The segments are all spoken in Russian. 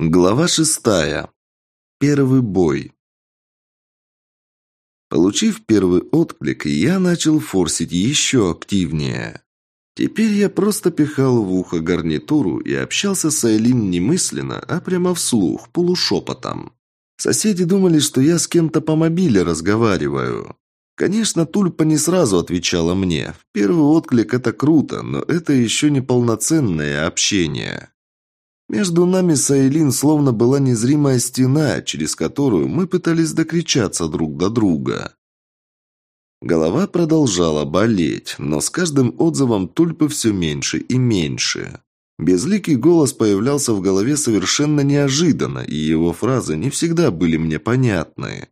Глава шестая. Первый бой. Получив первый отклик, я начал форсить еще активнее. Теперь я просто пихал в ухо гарнитуру и общался с Айлин немысленно, а прямо вслух, полушепотом. Соседи думали, что я с кем-то по мобиле разговариваю. Конечно, Тульпа не сразу отвечала мне. Первый отклик – это круто, но это еще не полноценное общение. Между нами с Айлин словно была незримая стена, через которую мы пытались докричаться друг до друга. Голова продолжала болеть, но с каждым отзывом Тульпы все меньше и меньше. Безликий голос появлялся в голове совершенно неожиданно, и его фразы не всегда были мне понятны.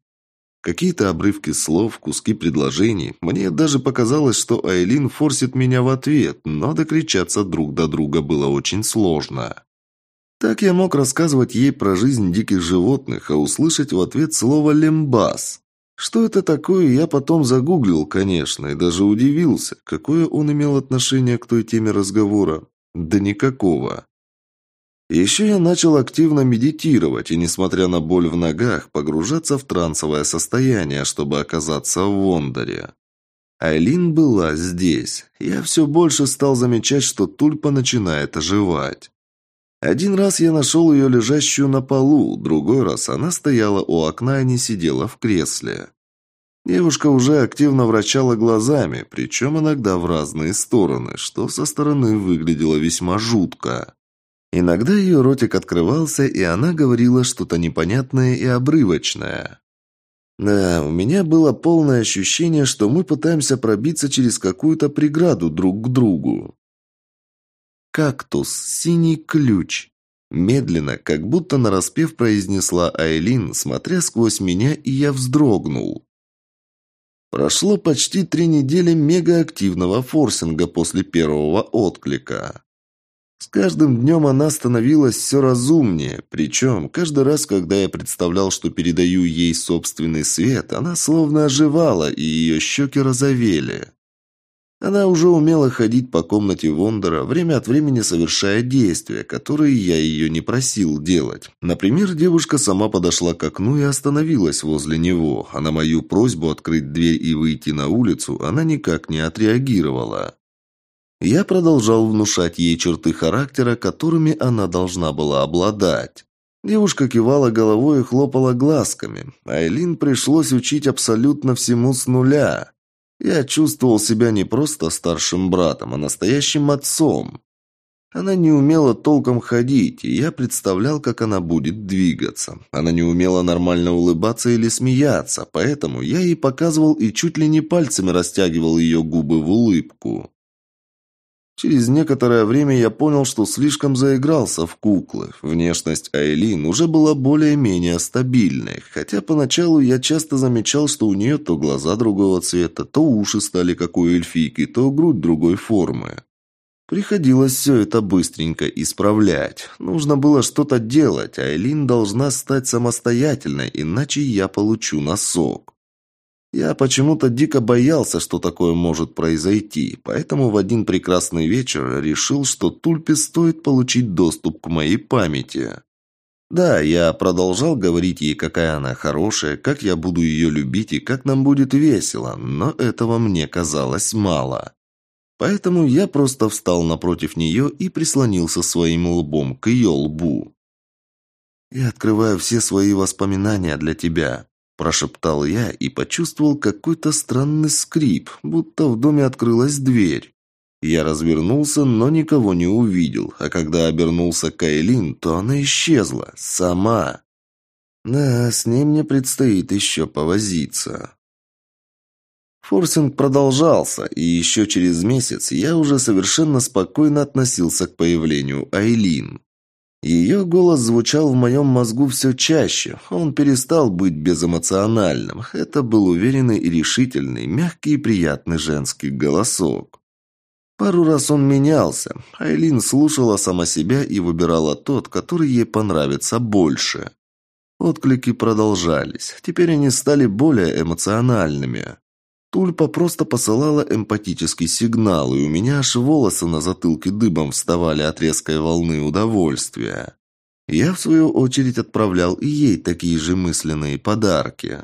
Какие-то обрывки слов, куски предложений. Мне даже показалось, что Айлин форсит меня в ответ, но докричаться друг до друга было очень сложно. Так я мог рассказывать ей про жизнь диких животных, а услышать в ответ слово «лембас». Что это такое, я потом загуглил, конечно, и даже удивился, какое он имел отношение к той теме разговора. Да никакого. Еще я начал активно медитировать и, несмотря на боль в ногах, погружаться в трансовое состояние, чтобы оказаться в Вондоре. Айлин была здесь. Я все больше стал замечать, что тульпа начинает оживать. Один раз я нашел ее лежащую на полу, другой раз она стояла у окна и не сидела в кресле. Девушка уже активно вращала глазами, причем иногда в разные стороны, что со стороны выглядело весьма жутко. Иногда ее ротик открывался, и она говорила что-то непонятное и обрывочное. Да, у меня было полное ощущение, что мы пытаемся пробиться через какую-то преграду друг к другу. «Кактус, синий ключ», Медленно, как будто нараспев произнесла Айлин, смотря сквозь меня, и я вздрогнул. Прошло почти три недели мегаактивного форсинга после первого отклика. С каждым днем она становилась все разумнее, причем каждый раз, когда я представлял, что передаю ей собственный свет, она словно оживала, и ее щеки розовели. Она уже умела ходить по комнате Вондора, время от времени совершая действия, которые я ее не просил делать. Например, девушка сама подошла к окну и остановилась возле него, а на мою просьбу открыть дверь и выйти на улицу она никак не отреагировала. Я продолжал внушать ей черты характера, которыми она должна была обладать. Девушка кивала головой и хлопала глазками. Айлин пришлось учить абсолютно всему с нуля. Я чувствовал себя не просто старшим братом, а настоящим отцом. Она не умела толком ходить, и я представлял, как она будет двигаться. Она не умела нормально улыбаться или смеяться, поэтому я ей показывал и чуть ли не пальцами растягивал ее губы в улыбку. Через некоторое время я понял, что слишком заигрался в куклы. Внешность Айлин уже была более-менее стабильной, хотя поначалу я часто замечал, что у нее то глаза другого цвета, то уши стали как у эльфийки, то грудь другой формы. Приходилось все это быстренько исправлять. Нужно было что-то делать, Айлин должна стать самостоятельной, иначе я получу носок. Я почему-то дико боялся, что такое может произойти, поэтому в один прекрасный вечер решил, что Тульпе стоит получить доступ к моей памяти. Да, я продолжал говорить ей, какая она хорошая, как я буду ее любить и как нам будет весело, но этого мне казалось мало. Поэтому я просто встал напротив нее и прислонился своим лбом к ее лбу. «Я открываю все свои воспоминания для тебя», Прошептал я и почувствовал какой-то странный скрип, будто в доме открылась дверь. Я развернулся, но никого не увидел, а когда обернулся Кайлин, то она исчезла. Сама. Да, с ней мне предстоит еще повозиться. Форсинг продолжался, и еще через месяц я уже совершенно спокойно относился к появлению Айлин. Ее голос звучал в моем мозгу все чаще. Он перестал быть безэмоциональным. Это был уверенный и решительный, мягкий и приятный женский голосок. Пару раз он менялся. Айлин слушала сама себя и выбирала тот, который ей понравится больше. Отклики продолжались. Теперь они стали более эмоциональными. Тульпа просто посылала эмпатический сигнал, и у меня аж волосы на затылке дыбом вставали от резкой волны удовольствия. Я, в свою очередь, отправлял и ей такие же мысленные подарки.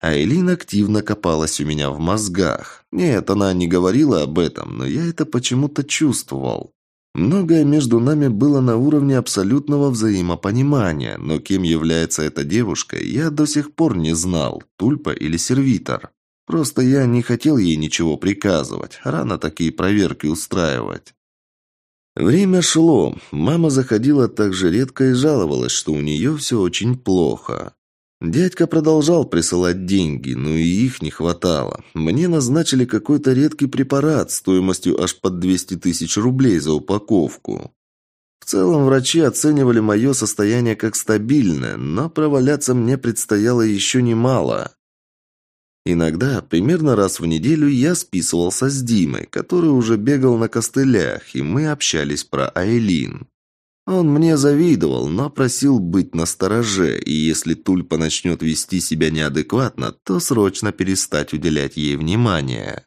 Айлин активно копалась у меня в мозгах. Нет, она не говорила об этом, но я это почему-то чувствовал. Многое между нами было на уровне абсолютного взаимопонимания, но кем является эта девушка, я до сих пор не знал, тульпа или сервитор. Просто я не хотел ей ничего приказывать, рано такие проверки устраивать. Время шло, мама заходила так же редко и жаловалась, что у нее все очень плохо. Дядька продолжал присылать деньги, но и их не хватало. Мне назначили какой-то редкий препарат стоимостью аж под 200 тысяч рублей за упаковку. В целом врачи оценивали мое состояние как стабильное, но проваляться мне предстояло еще немало. Иногда, примерно раз в неделю, я списывался с Димой, который уже бегал на костылях, и мы общались про Айлин. Он мне завидовал, но просил быть настороже, и если Тульпа начнет вести себя неадекватно, то срочно перестать уделять ей внимание.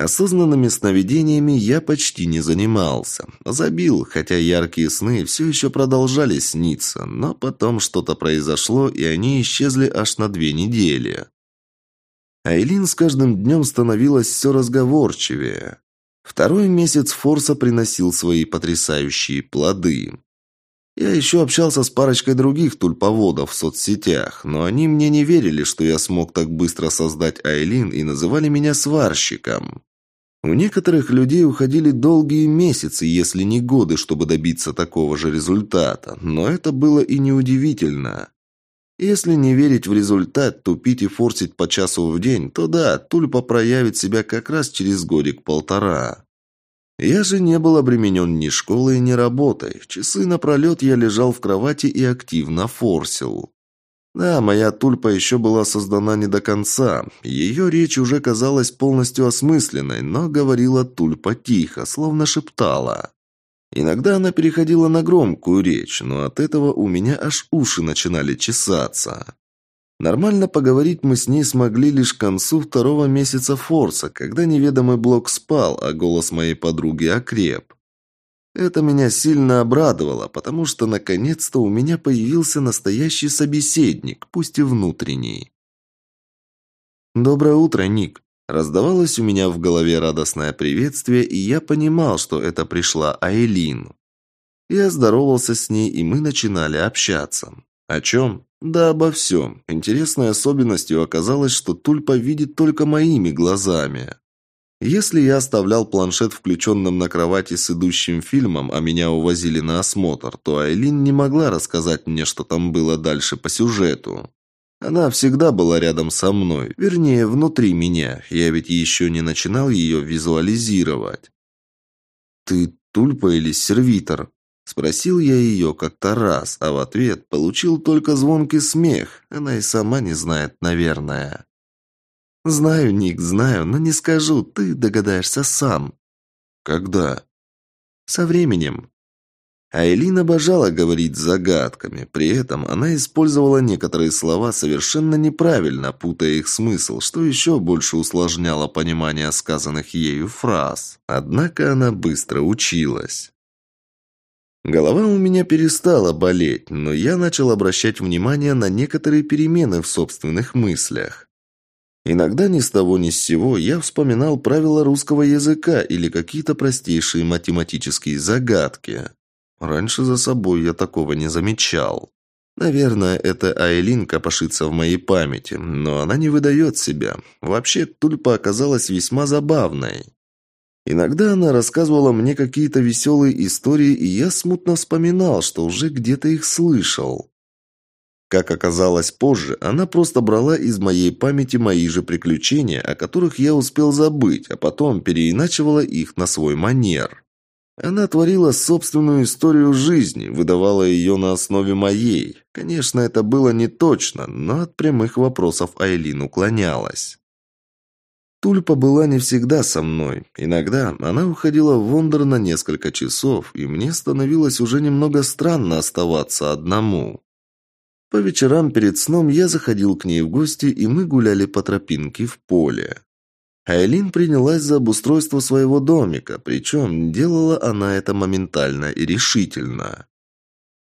Осознанными сновидениями я почти не занимался. Забил, хотя яркие сны все еще продолжали сниться, но потом что-то произошло, и они исчезли аж на две недели. Айлин с каждым днем становилась все разговорчивее. Второй месяц Форса приносил свои потрясающие плоды. Я еще общался с парочкой других тульповодов в соцсетях, но они мне не верили, что я смог так быстро создать Айлин и называли меня сварщиком. У некоторых людей уходили долгие месяцы, если не годы, чтобы добиться такого же результата, но это было и неудивительно. Если не верить в результат, тупить и форсить по часу в день, то да, тульпа проявит себя как раз через годик-полтора. Я же не был обременен ни школой, ни работой. Часы напролет я лежал в кровати и активно форсил. Да, моя тульпа еще была создана не до конца. Ее речь уже казалась полностью осмысленной, но говорила тульпа тихо, словно шептала. Иногда она переходила на громкую речь, но от этого у меня аж уши начинали чесаться. Нормально поговорить мы с ней смогли лишь к концу второго месяца форса, когда неведомый блок спал, а голос моей подруги окреп. Это меня сильно обрадовало, потому что наконец-то у меня появился настоящий собеседник, пусть и внутренний. «Доброе утро, Ник», Раздавалось у меня в голове радостное приветствие, и я понимал, что это пришла Айлин. Я здоровался с ней, и мы начинали общаться. О чем? Да обо всем. Интересной особенностью оказалось, что Тульпа видит только моими глазами. Если я оставлял планшет включенным на кровати с идущим фильмом, а меня увозили на осмотр, то Айлин не могла рассказать мне, что там было дальше по сюжету. Она всегда была рядом со мной, вернее, внутри меня. Я ведь еще не начинал ее визуализировать. «Ты тульпа или сервитор?» Спросил я ее как-то раз, а в ответ получил только звонкий смех. Она и сама не знает, наверное. «Знаю, Ник, знаю, но не скажу, ты догадаешься сам». «Когда?» «Со временем. Айлин обожала говорить загадками, при этом она использовала некоторые слова совершенно неправильно, путая их смысл, что еще больше усложняло понимание сказанных ею фраз. Однако она быстро училась. Голова у меня перестала болеть, но я начал обращать внимание на некоторые перемены в собственных мыслях. Иногда ни с того ни с сего я вспоминал правила русского языка или какие-то простейшие математические загадки. Раньше за собой я такого не замечал. Наверное, это Айлин копошится в моей памяти, но она не выдает себя. Вообще, Тульпа оказалась весьма забавной. Иногда она рассказывала мне какие-то веселые истории, и я смутно вспоминал, что уже где-то их слышал. Как оказалось позже, она просто брала из моей памяти мои же приключения, о которых я успел забыть, а потом переиначивала их на свой манер. Она творила собственную историю жизни, выдавала ее на основе моей. Конечно, это было не точно, но от прямых вопросов Айлин уклонялась. Тульпа была не всегда со мной. Иногда она уходила в Вондер на несколько часов, и мне становилось уже немного странно оставаться одному. По вечерам перед сном я заходил к ней в гости, и мы гуляли по тропинке в поле. Айлин принялась за обустройство своего домика, причем делала она это моментально и решительно.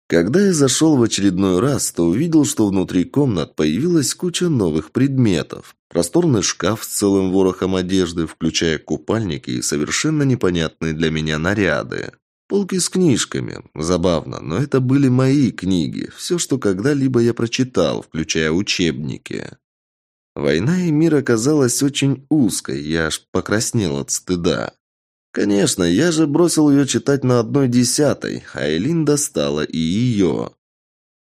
Когда я зашел в очередной раз, то увидел, что внутри комнат появилась куча новых предметов. Просторный шкаф с целым ворохом одежды, включая купальники и совершенно непонятные для меня наряды. Полки с книжками. Забавно, но это были мои книги. Все, что когда-либо я прочитал, включая учебники. Война и мир оказалась очень узкой, я аж покраснел от стыда. Конечно, я же бросил ее читать на одной десятой, а Элин достала и ее.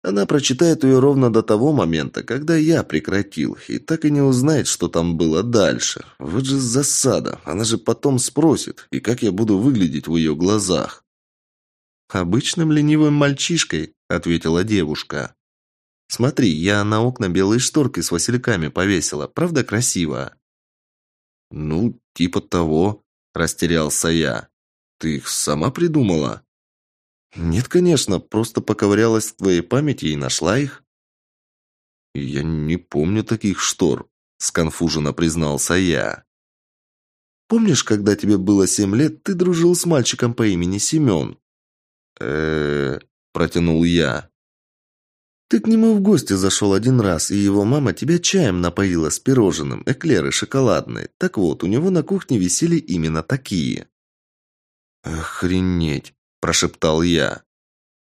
Она прочитает ее ровно до того момента, когда я прекратил, и так и не узнает, что там было дальше. Вот же засада, она же потом спросит, и как я буду выглядеть в ее глазах. «Обычным ленивым мальчишкой», — ответила девушка. «Смотри, я на окна белые шторки с васильками повесила. Правда красиво?» «Ну, типа того», Растерялся я. «Ты их сама придумала?» «Нет, конечно, просто поковырялась в твоей памяти и нашла их». «Я не помню таких штор», — сконфуженно признался я. «Помнишь, когда тебе было семь лет, ты дружил с мальчиком по имени Семен?» Э протянул я. Ты к нему в гости зашел один раз, и его мама тебя чаем напоила с пирожным, эклеры шоколадные. Так вот, у него на кухне висели именно такие». «Охренеть!» – прошептал я.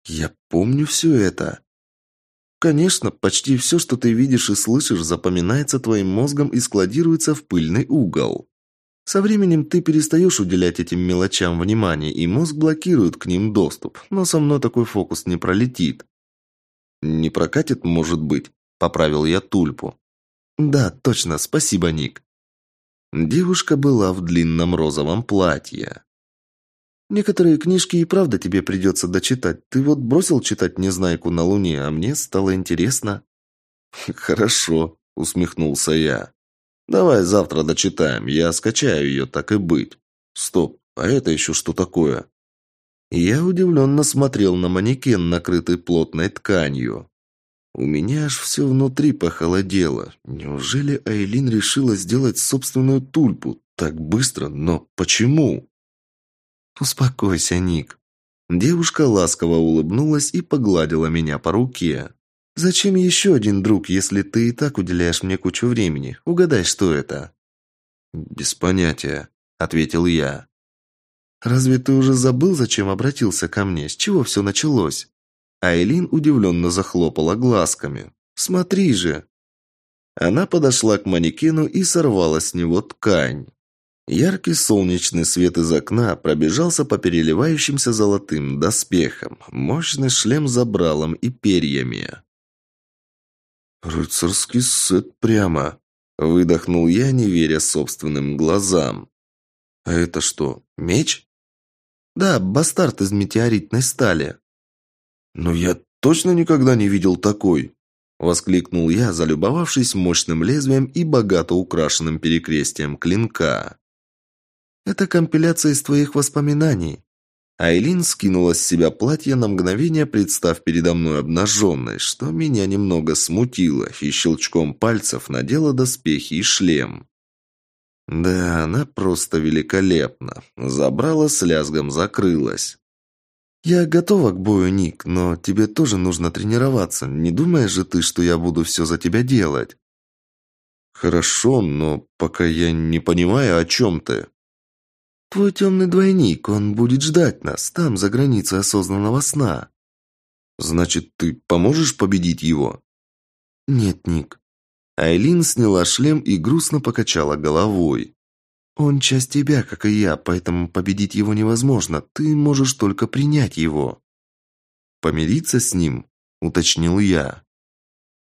«Я помню все это». «Конечно, почти все, что ты видишь и слышишь, запоминается твоим мозгом и складируется в пыльный угол. Со временем ты перестаешь уделять этим мелочам внимание, и мозг блокирует к ним доступ, но со мной такой фокус не пролетит. «Не прокатит, может быть?» – поправил я тульпу. «Да, точно, спасибо, Ник». Девушка была в длинном розовом платье. «Некоторые книжки и правда тебе придется дочитать. Ты вот бросил читать «Незнайку на Луне», а мне стало интересно». «Хорошо», – усмехнулся я. «Давай завтра дочитаем, я скачаю ее, так и быть». «Стоп, а это еще что такое?» Я удивленно смотрел на манекен, накрытый плотной тканью. У меня аж все внутри похолодело. Неужели Айлин решила сделать собственную тульпу? Так быстро, но почему? «Успокойся, Ник». Девушка ласково улыбнулась и погладила меня по руке. «Зачем еще один друг, если ты и так уделяешь мне кучу времени? Угадай, что это?» «Без понятия», — ответил я. «Разве ты уже забыл, зачем обратился ко мне? С чего все началось?» Айлин удивленно захлопала глазками. «Смотри же!» Она подошла к манекену и сорвала с него ткань. Яркий солнечный свет из окна пробежался по переливающимся золотым доспехам. Мощный шлем забралом и перьями. «Рыцарский сет прямо!» – выдохнул я, не веря собственным глазам. «А это что, меч?» «Да, бастард из метеоритной стали». «Но я точно никогда не видел такой!» Воскликнул я, залюбовавшись мощным лезвием и богато украшенным перекрестием клинка. «Это компиляция из твоих воспоминаний». Айлин скинула с себя платье на мгновение, представ передо мной обнаженной, что меня немного смутило, и щелчком пальцев надела доспехи и шлем. Да, она просто великолепна. Забрала с лязгом, закрылась. «Я готова к бою, Ник, но тебе тоже нужно тренироваться. Не думаешь же ты, что я буду все за тебя делать?» «Хорошо, но пока я не понимаю, о чем ты». «Твой темный двойник, он будет ждать нас, там, за границей осознанного сна». «Значит, ты поможешь победить его?» «Нет, Ник, Айлин сняла шлем и грустно покачала головой. «Он часть тебя, как и я, поэтому победить его невозможно. Ты можешь только принять его». «Помириться с ним?» – уточнил я.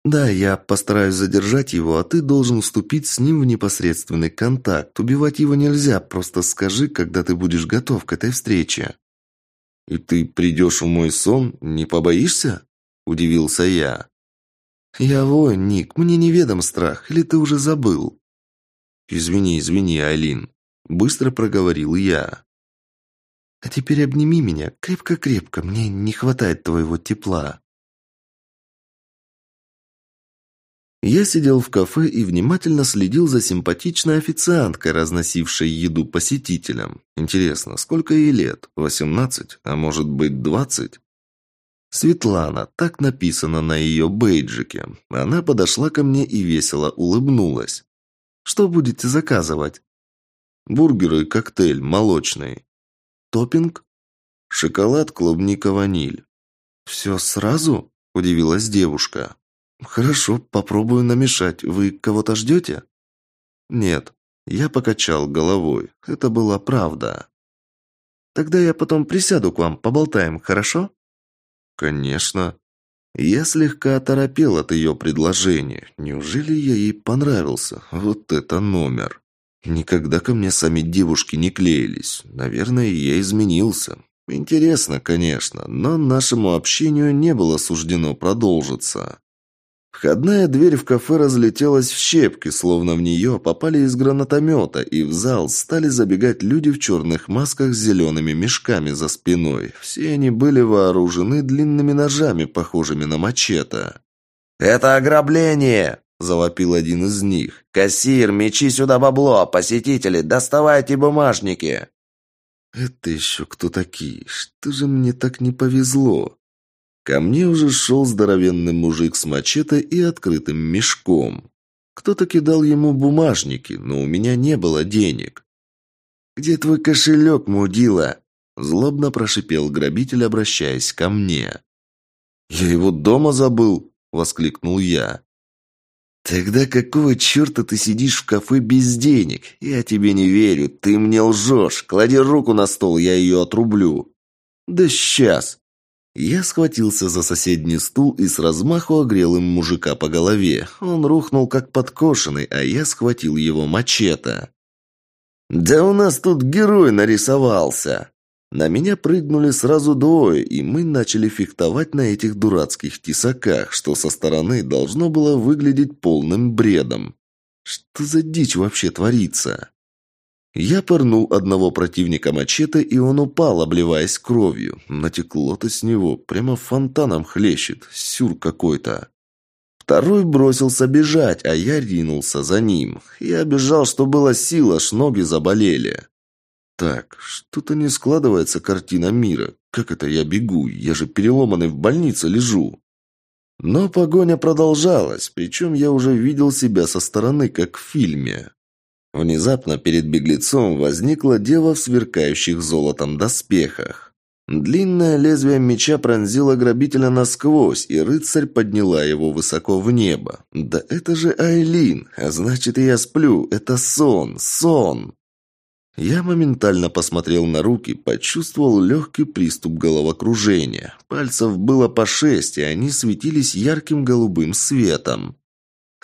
«Да, я постараюсь задержать его, а ты должен вступить с ним в непосредственный контакт. Убивать его нельзя, просто скажи, когда ты будешь готов к этой встрече». «И ты придешь в мой сон, не побоишься?» – удивился я. «Я воин, Ник, мне неведом страх, или ты уже забыл?» «Извини, извини, Айлин», — быстро проговорил я. «А теперь обними меня крепко-крепко, мне не хватает твоего тепла». Я сидел в кафе и внимательно следил за симпатичной официанткой, разносившей еду посетителям. Интересно, сколько ей лет? Восемнадцать? А может быть, двадцать? Светлана, так написано на ее бейджике. Она подошла ко мне и весело улыбнулась. «Что будете заказывать?» «Бургеры коктейль, молочный». «Топпинг?» «Шоколад, клубника, ваниль». «Все сразу?» – удивилась девушка. «Хорошо, попробую намешать. Вы кого-то ждете?» «Нет». Я покачал головой. Это была правда. «Тогда я потом присяду к вам, поболтаем, хорошо?» «Конечно». Я слегка оторопел от ее предложения. Неужели я ей понравился? Вот это номер. Никогда ко мне сами девушки не клеились. Наверное, я изменился. Интересно, конечно, но нашему общению не было суждено продолжиться. Входная дверь в кафе разлетелась в щепки, словно в нее попали из гранатомета, и в зал стали забегать люди в черных масках с зелеными мешками за спиной. Все они были вооружены длинными ножами, похожими на мачете. «Это ограбление!» – завопил один из них. «Кассир, мечи сюда бабло! Посетители, доставайте бумажники!» «Это еще кто такие? Что же мне так не повезло?» Ко мне уже шел здоровенный мужик с мачете и открытым мешком. Кто-то кидал ему бумажники, но у меня не было денег. «Где твой кошелек, мудила?» Злобно прошипел грабитель, обращаясь ко мне. «Я его дома забыл!» — воскликнул я. «Тогда какого черта ты сидишь в кафе без денег? Я тебе не верю, ты мне лжешь. Клади руку на стол, я ее отрублю». «Да сейчас!» Я схватился за соседний стул и с размаху огрел им мужика по голове. Он рухнул как подкошенный, а я схватил его мачете. «Да у нас тут герой нарисовался!» На меня прыгнули сразу двое, и мы начали фехтовать на этих дурацких тесаках, что со стороны должно было выглядеть полным бредом. Что за дичь вообще творится? Я пырнул одного противника мачете, и он упал, обливаясь кровью. Натекло-то с него, прямо фонтаном хлещет, сюр какой-то. Второй бросился бежать, а я ринулся за ним. Я бежал, что было сил, аж ноги заболели. Так, что-то не складывается картина мира. Как это я бегу? Я же переломанный в больнице лежу. Но погоня продолжалась, причем я уже видел себя со стороны, как в фильме. Внезапно перед беглецом возникла дева в сверкающих золотом доспехах. Длинное лезвие меча пронзило грабителя насквозь, и рыцарь подняла его высоко в небо. «Да это же Айлин! А значит, я сплю! Это сон! Сон!» Я моментально посмотрел на руки, почувствовал легкий приступ головокружения. Пальцев было по шесть, и они светились ярким голубым светом.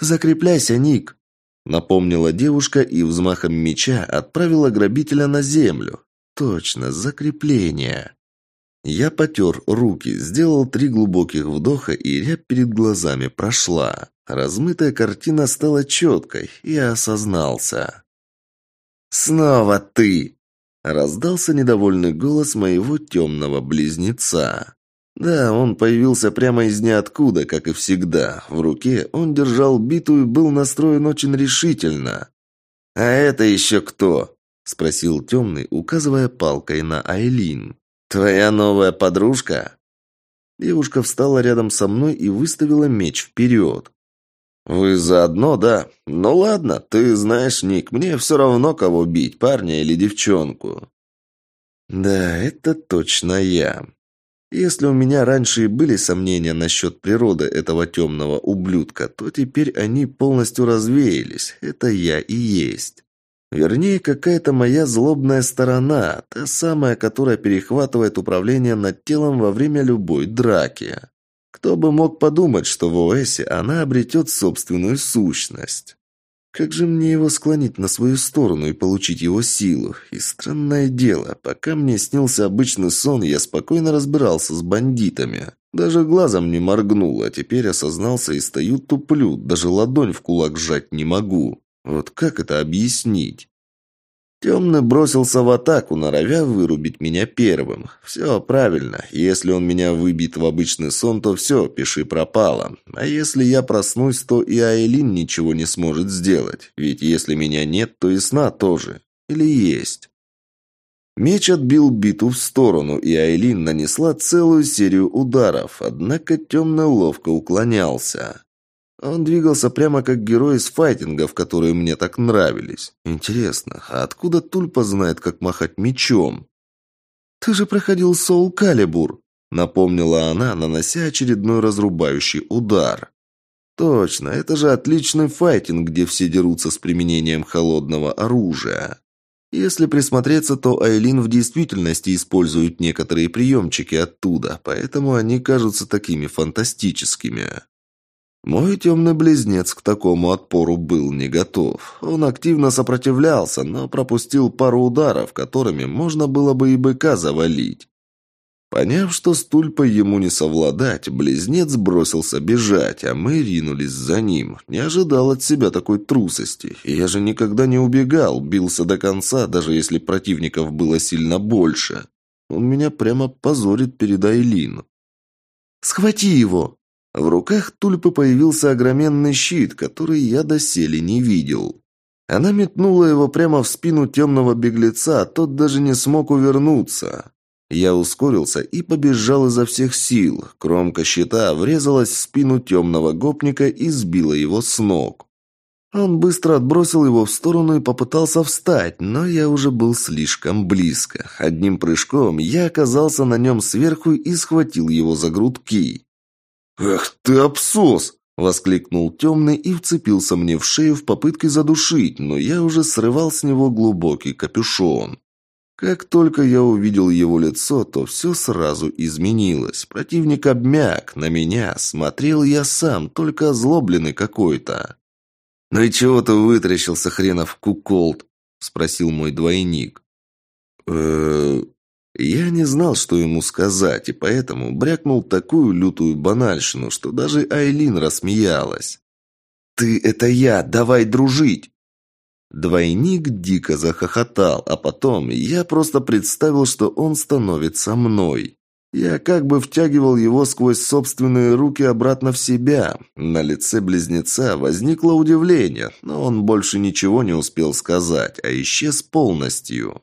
«Закрепляйся, Ник!» Напомнила девушка и взмахом меча отправила грабителя на землю. Точно, закрепление. Я потер руки, сделал три глубоких вдоха, и рябь перед глазами прошла. Размытая картина стала четкой, и осознался. «Снова ты!» Раздался недовольный голос моего темного близнеца. Да, он появился прямо из ниоткуда, как и всегда. В руке он держал биту и был настроен очень решительно. «А это еще кто?» – спросил темный, указывая палкой на Айлин. «Твоя новая подружка?» Девушка встала рядом со мной и выставила меч вперед. «Вы заодно, да? Ну ладно, ты знаешь, Ник, мне все равно, кого бить, парня или девчонку». «Да, это точно я. Если у меня раньше и были сомнения насчет природы этого темного ублюдка, то теперь они полностью развеялись. Это я и есть. Вернее, какая-то моя злобная сторона, та самая, которая перехватывает управление над телом во время любой драки. Кто бы мог подумать, что в ОСе она обретет собственную сущность. Как же мне его склонить на свою сторону и получить его силу? И странное дело, пока мне снился обычный сон, я спокойно разбирался с бандитами. Даже глазом не моргнул, а теперь осознался и стою туплю, даже ладонь в кулак сжать не могу. Вот как это объяснить? Темный бросился в атаку, норовя вырубить меня первым. Все правильно. Если он меня выбьет в обычный сон, то все, пиши пропало. А если я проснусь, то и Айлин ничего не сможет сделать. Ведь если меня нет, то и сна тоже. Или есть. Меч отбил биту в сторону, и Айлин нанесла целую серию ударов, однако темно ловко уклонялся. Он двигался прямо как герой из файтингов, которые мне так нравились. Интересно, а откуда Тульпа знает, как махать мечом? «Ты же проходил Соул Калибур», — напомнила она, нанося очередной разрубающий удар. «Точно, это же отличный файтинг, где все дерутся с применением холодного оружия». Если присмотреться, то Айлин в действительности использует некоторые приемчики оттуда, поэтому они кажутся такими фантастическими. Мой темный близнец к такому отпору был не готов. Он активно сопротивлялся, но пропустил пару ударов, которыми можно было бы и быка завалить. Поняв, что с тульпой ему не совладать, близнец бросился бежать, а мы ринулись за ним. Не ожидал от себя такой трусости. Я же никогда не убегал, бился до конца, даже если противников было сильно больше. Он меня прямо позорит перед Айлин. «Схвати его!» В руках Тульпы появился огроменный щит, который я доселе не видел. Она метнула его прямо в спину темного беглеца, а тот даже не смог увернуться. Я ускорился и побежал изо всех сил. Кромка щита врезалась в спину темного гопника и сбила его с ног. Он быстро отбросил его в сторону и попытался встать, но я уже был слишком близко. Одним прыжком я оказался на нем сверху и схватил его за грудки. «Эх ты, абсос!» – воскликнул темный и вцепился мне в шею в попытке задушить, но я уже срывал с него глубокий капюшон. Как только я увидел его лицо, то все сразу изменилось. Противник обмяк, на меня смотрел я сам, только озлобленный какой-то. «Ну и чего ты вытрящился, хренов куколд?» – спросил мой двойник. э я не знал, что ему сказать, и поэтому брякнул такую лютую банальщину, что даже Айлин рассмеялась. «Ты — это я, давай дружить!» Двойник дико захохотал, а потом я просто представил, что он становится мной. Я как бы втягивал его сквозь собственные руки обратно в себя. На лице близнеца возникло удивление, но он больше ничего не успел сказать, а исчез полностью.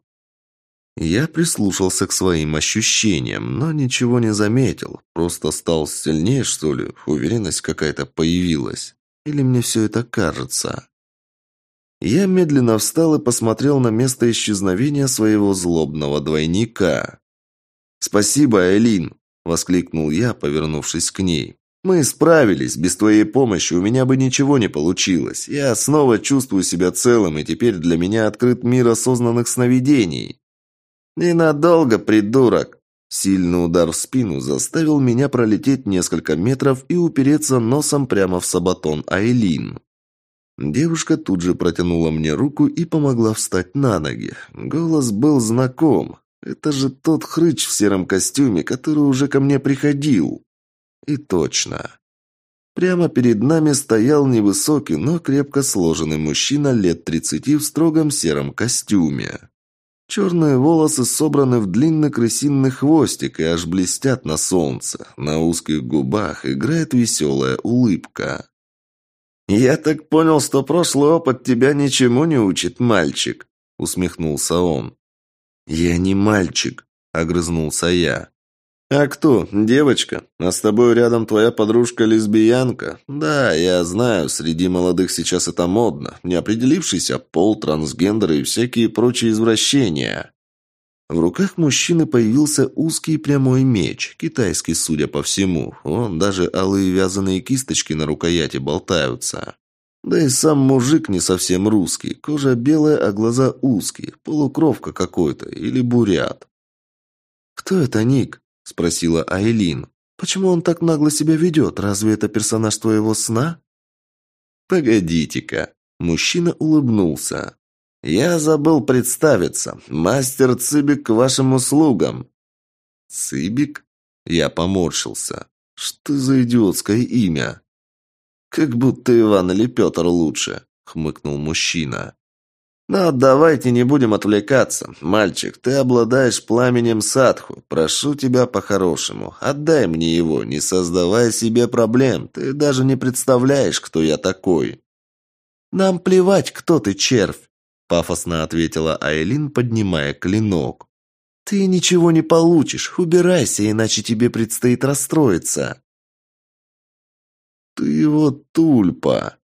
Я прислушался к своим ощущениям, но ничего не заметил. Просто стал сильнее, что ли? Уверенность какая-то появилась. Или мне все это кажется? Я медленно встал и посмотрел на место исчезновения своего злобного двойника. «Спасибо, Элин!» – воскликнул я, повернувшись к ней. «Мы справились. Без твоей помощи у меня бы ничего не получилось. Я снова чувствую себя целым, и теперь для меня открыт мир осознанных сновидений». «Ненадолго, придурок!» Сильный удар в спину заставил меня пролететь несколько метров и упереться носом прямо в сабатон Айлин. Девушка тут же протянула мне руку и помогла встать на ноги. Голос был знаком. Это же тот хрыч в сером костюме, который уже ко мне приходил. И точно. Прямо перед нами стоял невысокий, но крепко сложенный мужчина лет тридцати в строгом сером костюме. Черные волосы собраны в длинный крысиный хвостик и аж блестят на солнце. На узких губах играет веселая улыбка. «Я так понял, что прошлый опыт тебя ничему не учит, мальчик», — усмехнулся он. «Я не мальчик», — огрызнулся я. «А кто? Девочка? А с тобой рядом твоя подружка-лесбиянка? Да, я знаю, среди молодых сейчас это модно. Неопределившийся пол, трансгендеры и всякие прочие извращения». В руках мужчины появился узкий прямой меч, китайский, судя по всему. Он даже алые вязаные кисточки на рукояти болтаются. Да и сам мужик не совсем русский. Кожа белая, а глаза узкие. Полукровка какой-то или бурят. «Кто это Ник?» Спросила Айлин. «Почему он так нагло себя ведет? Разве это персонаж твоего сна?» «Погодите-ка». Мужчина улыбнулся. «Я забыл представиться. Мастер Цыбик к вашим услугам». «Цыбик?» Я поморщился. «Что за идиотское имя?» «Как будто Иван или Петр лучше», — хмыкнул мужчина. Но давайте не будем отвлекаться. Мальчик, ты обладаешь пламенем садху. Прошу тебя по-хорошему. Отдай мне его, не создавая себе проблем. Ты даже не представляешь, кто я такой. Нам плевать, кто ты, червь. Пафосно ответила Айлин, поднимая клинок. Ты ничего не получишь, убирайся, иначе тебе предстоит расстроиться. Ты вот тульпа.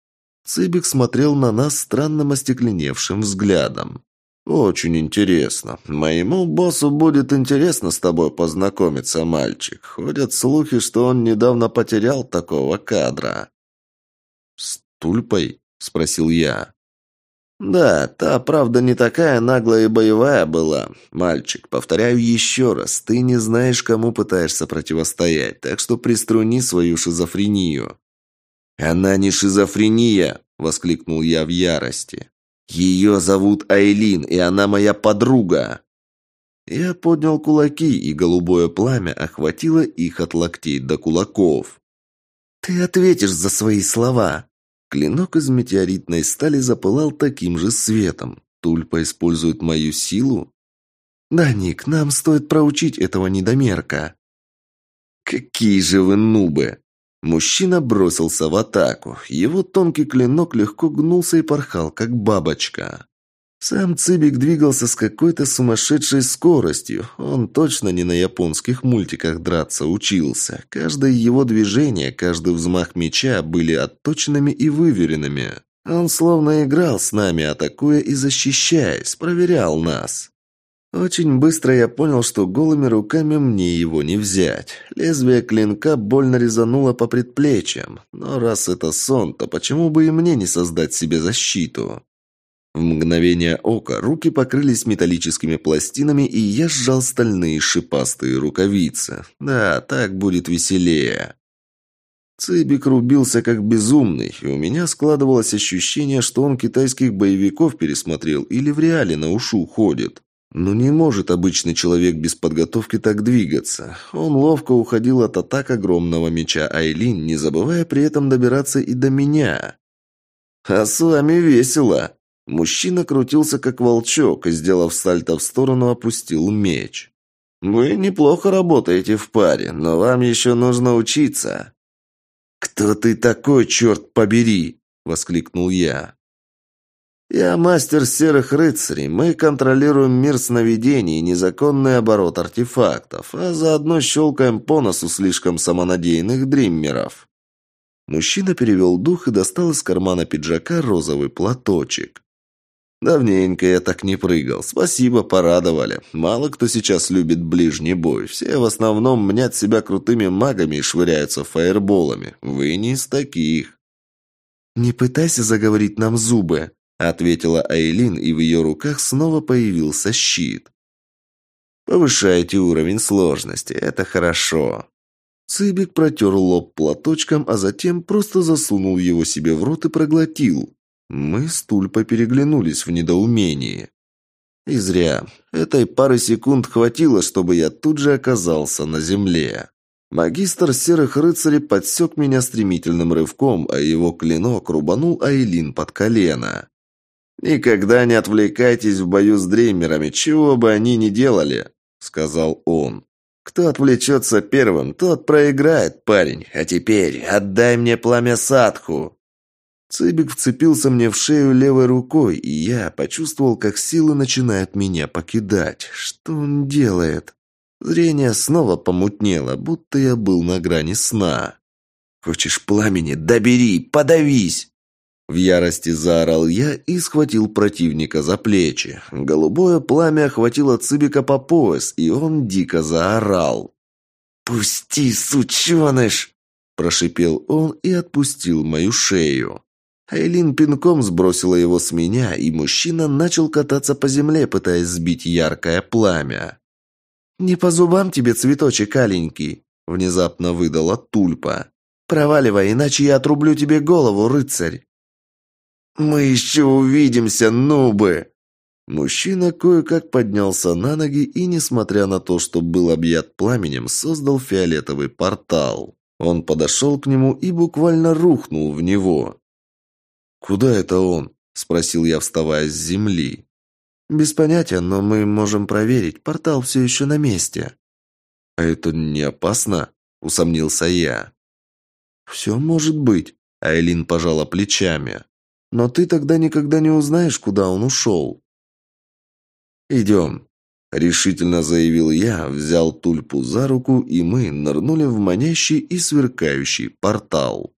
Цыбик смотрел на нас странным остекленевшим взглядом. «Очень интересно. Моему боссу будет интересно с тобой познакомиться, мальчик. Ходят слухи, что он недавно потерял такого кадра». «С тульпой?» – спросил я. «Да, та, правда, не такая наглая и боевая была. Мальчик, повторяю еще раз, ты не знаешь, кому пытаешься противостоять, так что приструни свою шизофрению». «Она не шизофрения!» – воскликнул я в ярости. «Ее зовут Айлин, и она моя подруга!» Я поднял кулаки, и голубое пламя охватило их от локтей до кулаков. «Ты ответишь за свои слова!» Клинок из метеоритной стали запылал таким же светом. Тульпа использует мою силу? «Да, Ник, нам стоит проучить этого недомерка». «Какие же вы нубы!» Мужчина бросился в атаку. Его тонкий клинок легко гнулся и порхал, как бабочка. Сам Цибик двигался с какой-то сумасшедшей скоростью. Он точно не на японских мультиках драться учился. Каждое его движение, каждый взмах меча были отточенными и выверенными. Он словно играл с нами, атакуя и защищаясь, проверял нас. Очень быстро я понял, что голыми руками мне его не взять. Лезвие клинка больно резануло по предплечьям. Но раз это сон, то почему бы и мне не создать себе защиту? В мгновение ока руки покрылись металлическими пластинами, и я сжал стальные шипастые рукавицы. Да, так будет веселее. Цыбик рубился как безумный, и у меня складывалось ощущение, что он китайских боевиков пересмотрел или в реале на ушу ходит. Но не может обычный человек без подготовки так двигаться. Он ловко уходил от атак огромного меча Айлин, не забывая при этом добираться и до меня. «А с вами весело!» Мужчина крутился как волчок и, сделав сальто в сторону, опустил меч. «Вы неплохо работаете в паре, но вам еще нужно учиться». «Кто ты такой, черт побери?» – воскликнул я. «Я мастер серых рыцарей. Мы контролируем мир сновидений и незаконный оборот артефактов, а заодно щелкаем по носу слишком самонадеянных дриммеров». Мужчина перевел дух и достал из кармана пиджака розовый платочек. «Давненько я так не прыгал. Спасибо, порадовали. Мало кто сейчас любит ближний бой. Все в основном мнят себя крутыми магами и швыряются фаерболами. Вы не из таких». «Не пытайся заговорить нам зубы», ответила Айлин, и в ее руках снова появился щит. Повышаете уровень сложности, это хорошо. Цыбик протер лоб платочком, а затем просто засунул его себе в рот и проглотил. Мы с Тульпой переглянулись в недоумении. И зря. Этой пары секунд хватило, чтобы я тут же оказался на земле. Магистр серых рыцарей подсек меня стремительным рывком, а его клинок рубанул Айлин под колено. «Никогда не отвлекайтесь в бою с дремерами, чего бы они ни делали», — сказал он. «Кто отвлечется первым, тот проиграет, парень. А теперь отдай мне пламя садху». Цыбик вцепился мне в шею левой рукой, и я почувствовал, как силы начинают меня покидать. Что он делает? Зрение снова помутнело, будто я был на грани сна. «Хочешь пламени? Добери! Подавись!» В ярости заорал я и схватил противника за плечи. Голубое пламя охватило Цыбика по пояс, и он дико заорал. «Пусти, сученыш!» – прошипел он и отпустил мою шею. Айлин пинком сбросила его с меня, и мужчина начал кататься по земле, пытаясь сбить яркое пламя. «Не по зубам тебе, цветочек аленький!» – внезапно выдала тульпа. «Проваливай, иначе я отрублю тебе голову, рыцарь!» «Мы еще увидимся, нубы!» Мужчина кое-как поднялся на ноги и, несмотря на то, что был объят пламенем, создал фиолетовый портал. Он подошел к нему и буквально рухнул в него. «Куда это он?» – спросил я, вставая с земли. «Без понятия, но мы можем проверить. Портал все еще на месте». «А это не опасно?» – усомнился я. «Все может быть», – Айлин пожала плечами. Но ты тогда никогда не узнаешь, куда он ушел. Идем. Решительно заявил я, взял Тульпу за руку, и мы нырнули в манящий и сверкающий портал.